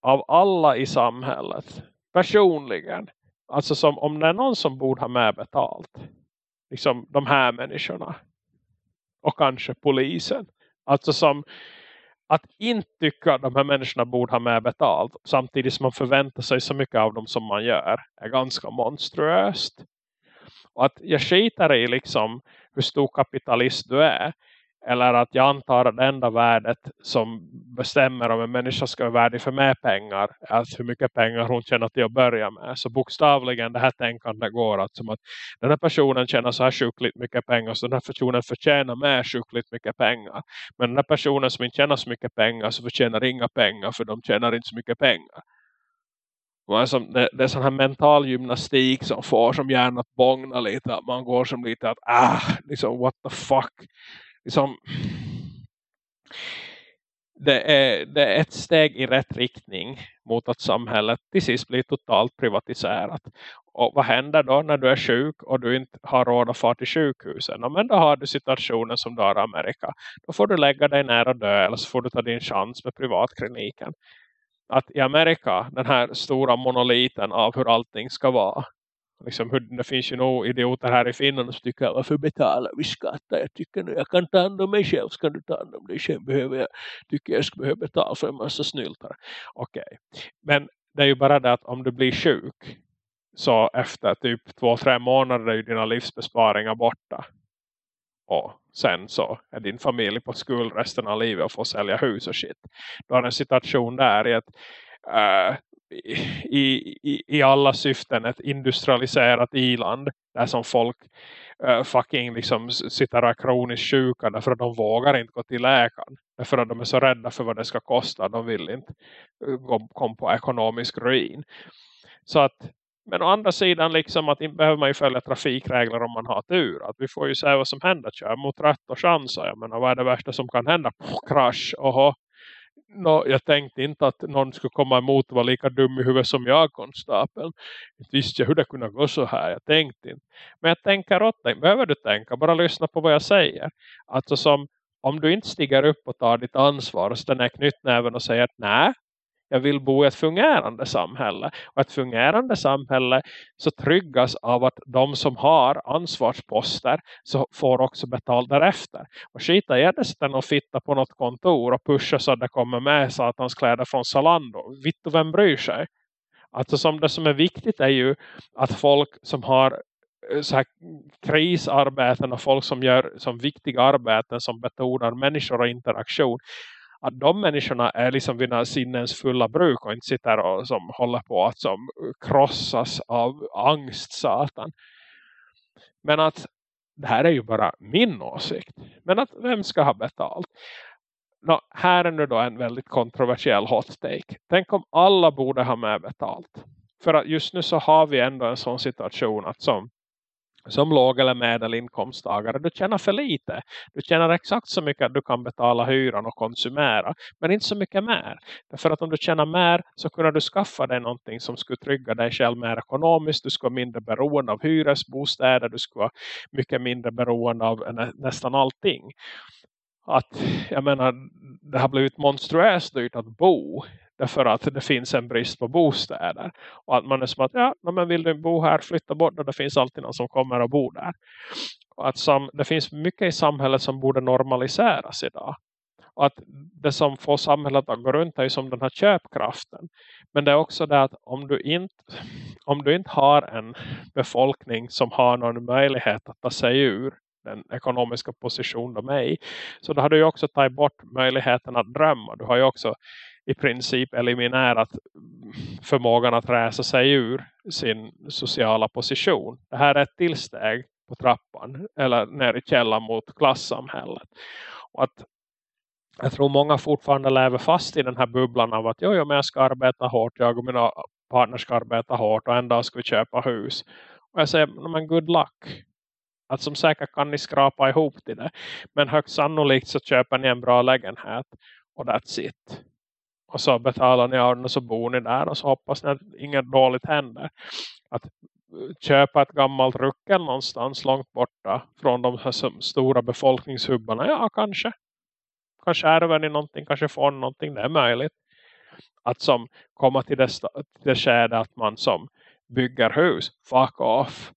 av alla i samhället, personligen, alltså som om det är någon som borde ha med betalt liksom de här människorna. Och kanske polisen. Alltså som att inte tycka att de här människorna borde ha med betalt samtidigt som man förväntar sig så mycket av dem som man gör är ganska monstruöst. Och att jag skiter i liksom hur stor kapitalist du är eller att jag antar att det enda värdet som bestämmer om en människa ska vara värdig för mer pengar. Alltså hur mycket pengar hon tjänar till att börja med. Så bokstavligen det här tänkandet går att som att den här personen tjänar så här sjukligt mycket pengar. Så den här personen förtjänar mer sjukligt mycket pengar. Men den här personen som inte tjänar så mycket pengar så förtjänar inga pengar. För de tjänar inte så mycket pengar. Alltså, det, det är sån här mental gymnastik som får som hjärnan att bångna lite. Att man går som lite att ah, liksom what the fuck liksom, det, är, det är ett steg i rätt riktning mot att samhället till sist blir totalt privatiserat. Och vad händer då när du är sjuk och du inte har råd att fara till sjukhusen? Ja, men då har du situationen som du har i Amerika. Då får du lägga dig nära dö eller så får du ta din chans med privatkliniken. Att i Amerika, den här stora monoliten av hur allting ska vara liksom hur, det finns ju nog idioter här i Finland som tycker varför betalar vi skatter? Jag tycker nu jag kan ta hand om mig själv. Ska du ta hand om dig själv? Behöver jag, tycker jag ska behöva betala för en massa snyltar. Okej. Okay. Men det är ju bara det att om du blir sjuk så efter typ två, tre månader är ju dina livsbesparingar borta. Och sen så är din familj på skuld resten av livet och får sälja hus och shit. Du har en situation där i att eh, i, i, i alla syften ett industrialiserat iland där som folk uh, fucking liksom sitter och kroniskt sjuka därför att de vågar inte gå till läkaren därför att de är så rädda för vad det ska kosta de vill inte uh, komma på ekonomisk ruin så att men å andra sidan liksom att inte behöver man ju följa trafikregler om man har tur. Att vi får ju se vad som händer. Kör mot rätt och chanser. Jag menar vad är det värsta som kan hända? Puh, krasch. Oho no, jag tänkte inte att någon skulle komma emot och vara lika dum i huvudet som jag konstapeln. Inte visste jag hur det kunde gå så här. Jag tänkte inte. Men jag tänker åt dig. Behöver du tänka? Bara lyssna på vad jag säger. Alltså som om du inte stiger upp och tar ditt ansvar och ställer knytnäven och säger att nej, jag vill bo i ett fungerande samhälle. Och ett fungerande samhälle så tryggas av att de som har ansvarsposter så får också betalt därefter. Och skita i det och fitta på något kontor och pusha så att det kommer med satans kläder från Zalando. Vitt och vem bryr sig? Alltså som det som är viktigt är ju att folk som har eh, så här krisarbeten och folk som gör som viktiga arbeten som betonar människor och interaktion att de människorna är liksom vid sinnens fulla bruk och inte sitter och som håller på att som krossas av angst satan. Men att det här är ju bara min åsikt. Men att vem ska ha betalt? Nå, här är nu då en väldigt kontroversiell hot take. Tänk om alla borde ha med betalt. För att just nu så har vi ändå en sån situation att som som låg eller medelinkomsttagare. Du tjänar för lite. Du tjänar exakt så mycket att du kan betala hyran och konsumera. Men inte så mycket mer. Därför att om du tjänar mer så kunde du skaffa dig någonting som skulle trygga dig själv mer ekonomiskt. Du skulle vara mindre beroende av hyresbostäder. Du skulle vara mycket mindre beroende av nä nästan allting. Att jag menar det har blivit monstruöst dyrt att bo Därför att det finns en brist på bostäder. Och att man är som att, ja, men vill du bo här, flytta bort och det finns alltid någon som kommer och bor där. Och att som, det finns mycket i samhället som borde normaliseras idag. Och att det som får samhället att gå runt är ju som den här köpkraften. Men det är också det att om du inte, om du inte har en befolkning som har någon möjlighet att ta sig ur den ekonomiska position de är i. Så då har du ju också tagit bort möjligheten att drömma. Du har ju också i princip eliminerat förmågan att räsa sig ur sin sociala position. Det här är ett tillsteg på trappan eller ner i källan mot klassamhället. Och att jag tror många fortfarande lever fast i den här bubblan av att jo, jo, men jag ska arbeta hårt, jag och mina partner ska arbeta hårt och en dag ska vi köpa hus. Och jag säger, men good luck. Att som säkert kan ni skrapa ihop till det. Men högst sannolikt så köper ni en bra lägenhet och that's it. Och så betalar ni av den och så bor ni där. Och så hoppas ni att inget dåligt händer. Att eh, köpa ett gammalt ruckel någonstans långt borta. Från de här stora befolkningshubbarna. Ja, kanske. Kanske ärver ni någonting. Kanske får ni någonting. Det är möjligt. Att som komma till det, till det skäde att man som bygger hus. Fuck off.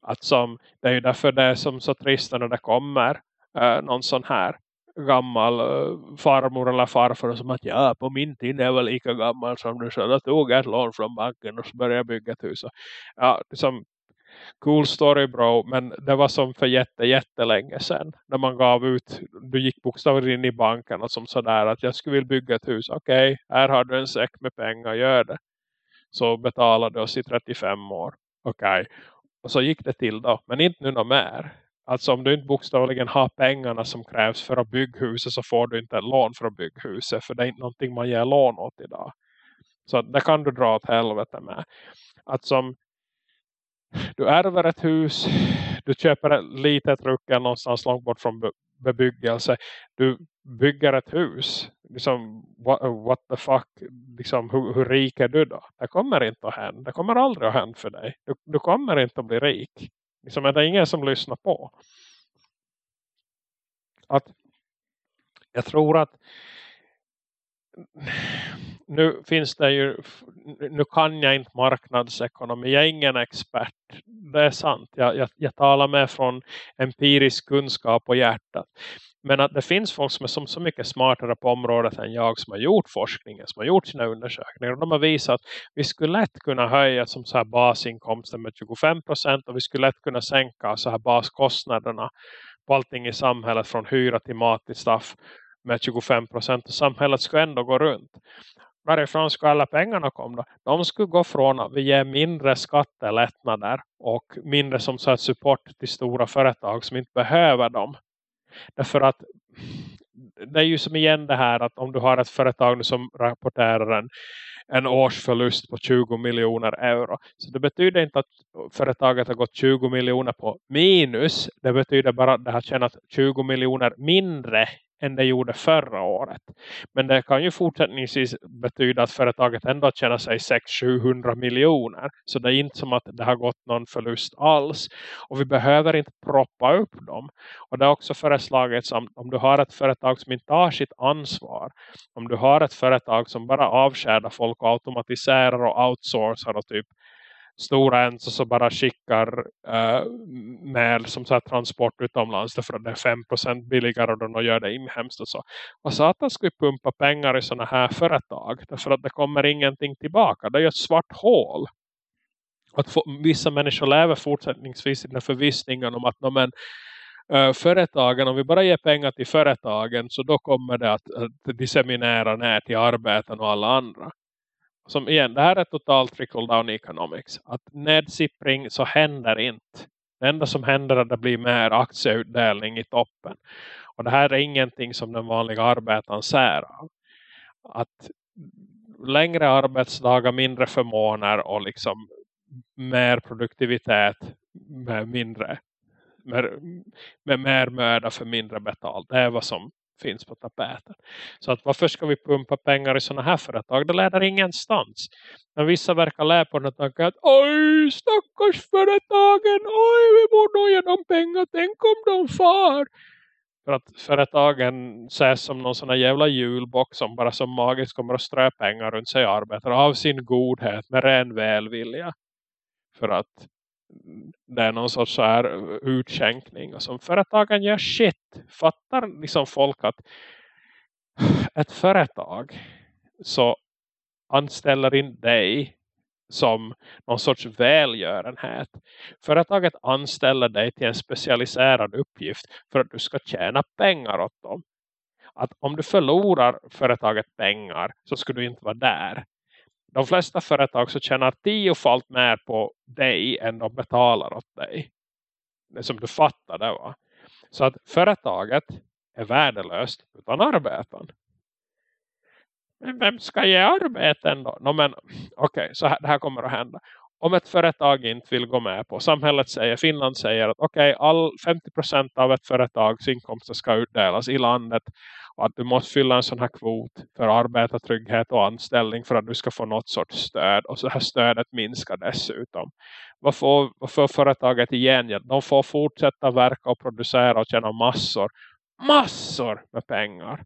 Att som, det är ju därför det är som så trist när det kommer eh, någon sån här gammal äh, farmor eller farfar som att ja, på min tid är jag väl lika gammal som du så då tog jag ett lån från banken och så började jag bygga ett hus. Ja, liksom, cool story bro, men det var som för jätte, jättelänge sedan när man gav ut, du gick bokstavligen in i banken och som sådär att jag skulle vilja bygga ett hus. Okej, okay, här har du en säck med pengar, gör det. Så betalade oss i 35 år. Okej. Okay. Och så gick det till då, men inte nu något mer. Alltså om du inte bokstavligen har pengarna som krävs för att bygga huset så får du inte ett lån för att bygga huset. För det är inte någonting man ger lån åt idag. Så det kan du dra åt helvete med. Att som du ärver ett hus, du köper ett litet ruckel någonstans långt bort från bebyggelse. Du bygger ett hus. Liksom, what, what the fuck? Liksom, hur, hur, rik är du då? Det kommer inte att hända. Det kommer aldrig att hända för dig. Du, du kommer inte att bli rik. Liksom är det ingen som lyssnar på. Att jag tror att nu finns det ju nu kan jag inte marknadsekonomi, jag är ingen expert. Det är sant, jag, jag, jag talar med från empirisk kunskap och hjärtat men att det finns folk som är så, så mycket smartare på området än jag som har gjort forskningen, som har gjort sina undersökningar. Och de har visat att vi skulle lätt kunna höja som så här basinkomsten med 25% och vi skulle lätt kunna sänka så här baskostnaderna på allting i samhället från hyra till mat till staff med 25% och samhället ska ändå gå runt. Varifrån ska alla pengarna komma? då? De skulle gå från att vi ger mindre skattelättnader och mindre som så support till stora företag som inte behöver dem Därför att det är ju som igen det här att om du har ett företag som rapporterar en, en årsförlust på 20 miljoner euro. Så det betyder inte att företaget har gått 20 miljoner på minus. Det betyder bara att det har tjänat 20 miljoner mindre än det gjorde förra året. Men det kan ju fortsättningsvis betyda att företaget ändå tjänar sig 600-700 miljoner. Så det är inte som att det har gått någon förlust alls. Och vi behöver inte proppa upp dem. Och det är också föreslaget som om du har ett företag som inte tar sitt ansvar. Om du har ett företag som bara avskärdar folk och automatiserar och outsourcar och typ Stora Enso så bara skickar eh, uh, med som så transport utomlands därför att det är 5% billigare och de gör det inhemskt och så. Och satan ska vi pumpa pengar i sådana här företag därför att det kommer ingenting tillbaka. Det är ju ett svart hål. Att få, vissa människor lever fortsättningsvis i den förvissningen om att men, uh, företagen, om vi bara ger pengar till företagen så då kommer det att, att disseminera ner till arbeten och alla andra som igen, det här är totalt trickle down economics. Att nedsippring så händer inte. Det enda som händer är att det blir mer aktieutdelning i toppen. Och det här är ingenting som den vanliga arbetaren ser av. Att längre arbetsdagar, mindre förmåner och liksom mer produktivitet med mindre med, med mer möda för mindre betalt. Det är vad som finns på tapeten. Så att varför ska vi pumpa pengar i sådana här företag? Det leder ingenstans. Men vissa verkar lära på den tanken att oj stackars företagen, oj vi borde ge dem pengar, tänk om de far. För att företagen ses som någon sån här jävla julbox som bara som magiskt kommer att strö pengar runt sig och arbetar av sin godhet med ren välvilja. För att det är någon sorts så här eh, utskänkning och som företagen gör shit fattar liksom folk att ett företag så anställer in dig som någon sorts välgörenhet. Företaget anställer dig till en specialiserad uppgift för att du ska tjäna pengar åt dem. Att om du förlorar företaget pengar så ska du inte vara där de flesta företag så tjänar tiofalt mer på dig än de betalar åt dig. Det som du fattar det va. Så att företaget är värdelöst utan arbeten. Men vem ska ge arbeten då? No, men okej, okay, så här, det här kommer att hända. Om ett företag inte vill gå med på, samhället säger, Finland säger att okej, okay, all 50% av ett företags inkomster ska utdelas i landet och att du måste fylla en sån här kvot för arbetartrygghet och anställning för att du ska få något sorts stöd. Och så här stödet minskar dessutom. Vad får, vad får företaget igen? De får fortsätta verka och producera och tjäna massor, massor med pengar.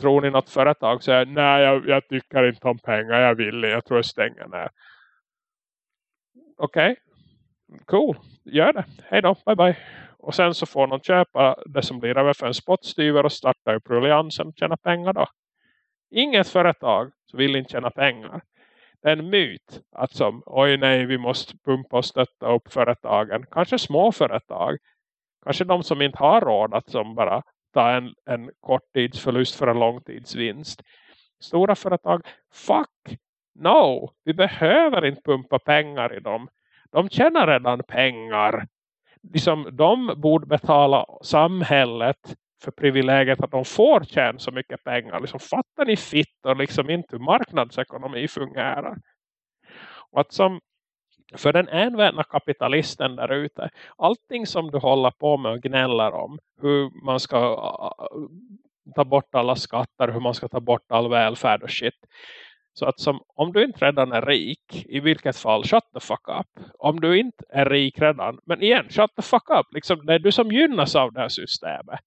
Tror ni något företag säger nej jag, jag tycker inte om pengar, jag vill jag tror jag stänger ner. Okej, okay. cool, gör det. Hej då, bye bye. Och sen så får någon köpa det som blir över för en spottstyver och starta upp rulliansen och tjäna pengar då. Inget företag vill inte tjäna pengar. Det är en myt att som, oj nej vi måste pumpa och stötta upp företagen. Kanske små företag. Kanske de som inte har råd att som bara ta en, en korttidsförlust för en långtidsvinst. Stora företag, fuck no, vi behöver inte pumpa pengar i dem. De tjänar redan pengar liksom, de borde betala samhället för privilegiet att de får tjäna så mycket pengar. Liksom, fattar ni fitt och liksom inte hur marknadsekonomi fungerar? Och att som för den envända kapitalisten där ute, allting som du håller på med och gnäller om, hur man ska äh, äh, ta bort alla skatter, hur man ska ta bort all välfärd och shit. Så att som, om du inte redan är rik, i vilket fall, shut the fuck up. Om du inte är rik redan, men igen, shut the fuck up. Liksom, det är du som gynnas av det här systemet.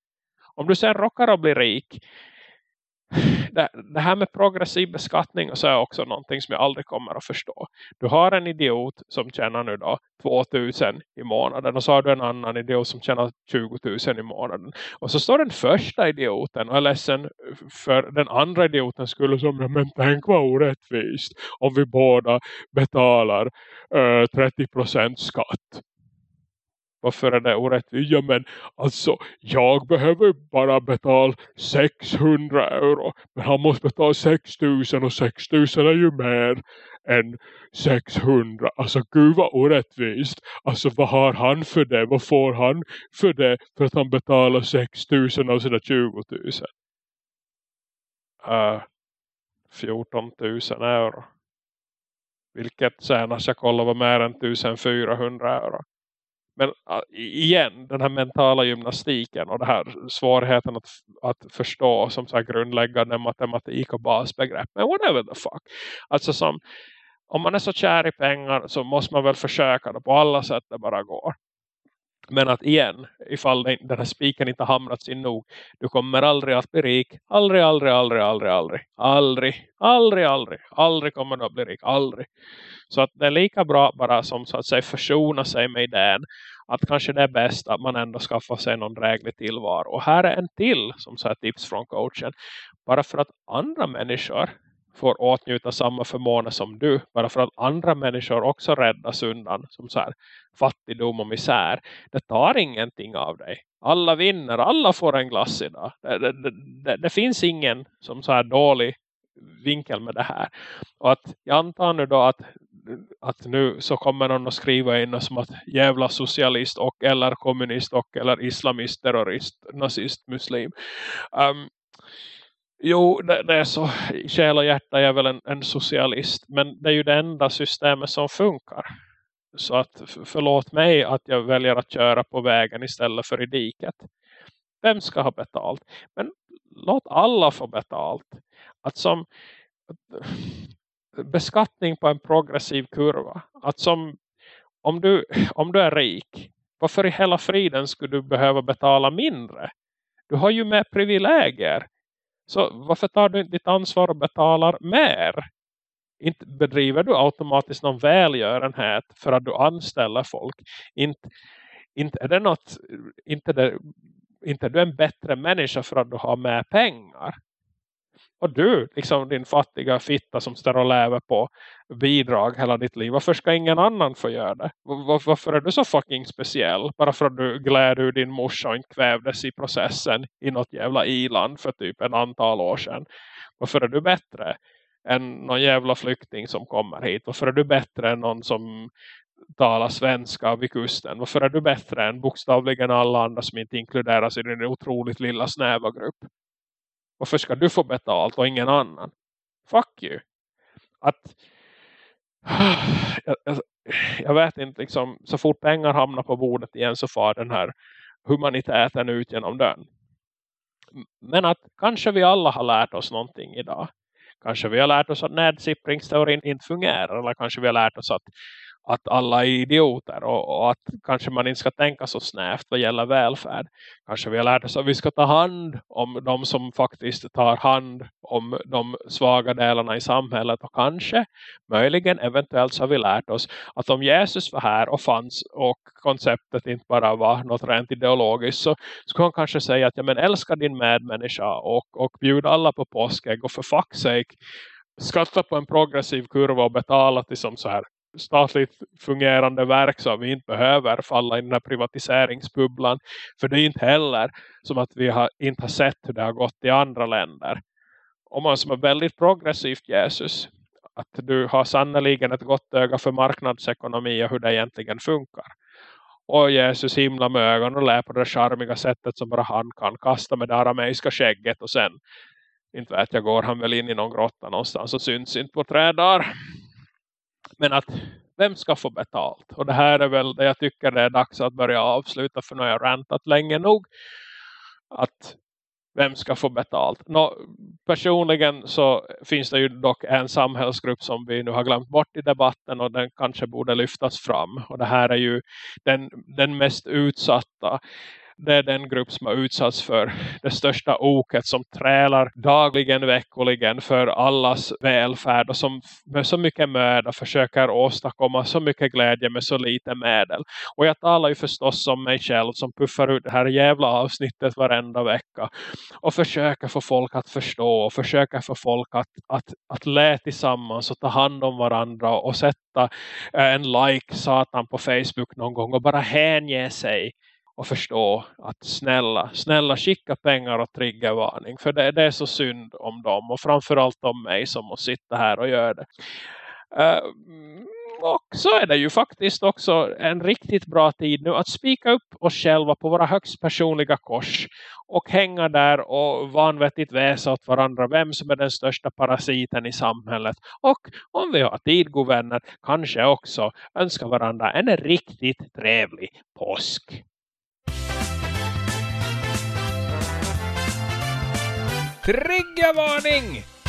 Om du sen råkar att bli rik, det, det, här med progressiv beskattning så är också någonting som jag aldrig kommer att förstå. Du har en idiot som tjänar nu då 2000 i månaden och så har du en annan idiot som tjänar 20 000 i månaden. Och så står den första idioten och är ledsen för den andra idioten skulle som, men tänk vad orättvist om vi båda betalar eh, uh, 30% skatt. Varför är det orättvist? Ja men alltså jag behöver bara betala 600 euro. Men han måste betala 6000 och 6000 är ju mer än 600. Alltså gud vad orättvist. Alltså vad har han för det? Vad får han för det? För att han betalar 6000 av sina 20 000. Uh, 14 000 euro. Vilket senast jag kollade var mer än 1400 euro. Men igen, den här mentala gymnastiken och den här svårigheten att, att förstå som så grundläggande matematik och basbegrepp. Men whatever the fuck. Alltså som, om man är så kär i pengar så måste man väl försöka det på alla sätt det bara går. Men att igen, ifall den här spiken inte hamnat sin nog, du kommer aldrig att bli rik. Aldrig, aldrig, aldrig, aldrig, aldrig. Aldrig, aldrig, aldrig. Aldrig kommer du att bli rik. Aldrig. Så att det är lika bra bara som så att säga försona sig med idén att kanske det är bäst att man ändå skaffar sig någon dräglig tillvaro. Och här är en till som så här tips från coachen. Bara för att andra människor får åtnjuta samma förmåner som du. Bara för att andra människor också räddas undan som så här fattigdom och misär. Det tar ingenting av dig. Alla vinner, alla får en glass idag. Det, det, det, det finns ingen som så här dålig vinkel med det här. Och att jag antar nu då att att nu så kommer någon att skriva in som att jävla socialist och eller kommunist och eller islamist, terrorist, nazist, muslim. Um, Jo, det, det, är så. Själ och hjärta är väl en, en, socialist. Men det är ju det enda systemet som funkar. Så att förlåt mig att jag väljer att köra på vägen istället för i diket. Vem ska ha betalt? Men låt alla få betalt. Att som beskattning på en progressiv kurva. Att som om du, om du är rik. Varför i hela friden skulle du behöva betala mindre? Du har ju med privilegier så varför tar du ditt ansvar och betalar mer? Inte bedriver du automatiskt någon välgörenhet för att du anställer folk. Inte, inte är det något, inte, det, inte är du en bättre människa för att du har mer pengar. Och du, liksom din fattiga fitta som står och lever på bidrag hela ditt liv. Varför ska ingen annan få göra det? Var, varför är du så fucking speciell? Bara för att du gläder ur din morsa och inte kvävdes i processen i något jävla iland för typ en antal år sedan. Varför är du bättre än någon jävla flykting som kommer hit? Varför är du bättre än någon som talar svenska vid kusten? Varför är du bättre än bokstavligen alla andra som inte inkluderas i din otroligt lilla snäva grupp? Varför ska du få betalt och ingen annan? Fuck you. Att jag, jag, vet inte liksom, så fort pengar hamnar på bordet igen så far den här humaniteten ut genom dörren. Men att kanske vi alla har lärt oss någonting idag. Kanske vi har lärt oss att nedsippringsteorin inte fungerar. Eller kanske vi har lärt oss att att alla är idioter och, och, att kanske man inte ska tänka så snävt vad gäller välfärd. Kanske vi har lärt oss att vi ska ta hand om de som faktiskt tar hand om de svaga delarna i samhället och kanske, möjligen, eventuellt så har vi lärt oss att om Jesus var här och fanns och konceptet inte bara var något rent ideologiskt så skulle han kanske säga att ja, men älska din medmänniska och, och bjuda alla på påskägg och för fuck's sake skatta på en progressiv kurva och betala till som så här statligt fungerande verk som vi inte behöver falla i den här privatiseringsbubblan. För det är inte heller som att vi har, inte har sett hur det har gått i andra länder. Om man som är väldigt progressivt Jesus att du har sannoliken ett gott öga för marknadsekonomi och hur det egentligen funkar. Och Jesus himla med ögonen och lär på det charmiga sättet som bara han kan kasta med det arameiska skägget och sen inte vet jag går han väl in i någon grotta någonstans och syns inte på trädar. Men att vem ska få betalt? Och det här är väl det jag tycker det är dags att börja avsluta för nu har jag rantat länge nog. Att vem ska få betalt? Nå, personligen så finns det ju dock en samhällsgrupp som vi nu har glömt bort i debatten och den kanske borde lyftas fram. Och det här är ju den, den mest utsatta det är den grupp som har utsatts för det största oket som trälar dagligen, veckoligen för allas välfärd och som med så mycket möda försöker åstadkomma så mycket glädje med så lite medel. Och jag talar ju förstås om mig själv som puffar ut det här jävla avsnittet varenda vecka och försöker få folk att förstå och försöker få folk att, att, att lä tillsammans och ta hand om varandra och sätta eh, en like satan på Facebook någon gång och bara hänge sig och förstå att snälla, snälla skicka pengar och triggervarning. För det, det, är så synd om dem och framförallt om mig som måste sitta här och göra det. Eh, mm, uh, också är det ju faktiskt också en riktigt bra tid nu att spika upp oss själva på våra högst personliga kors och hänga där och vanvettigt väsa åt varandra vem som är den största parasiten i samhället. Och om vi har tid, god vänner, kanske också önska varandra en riktigt trevlig påsk. Triggervarning!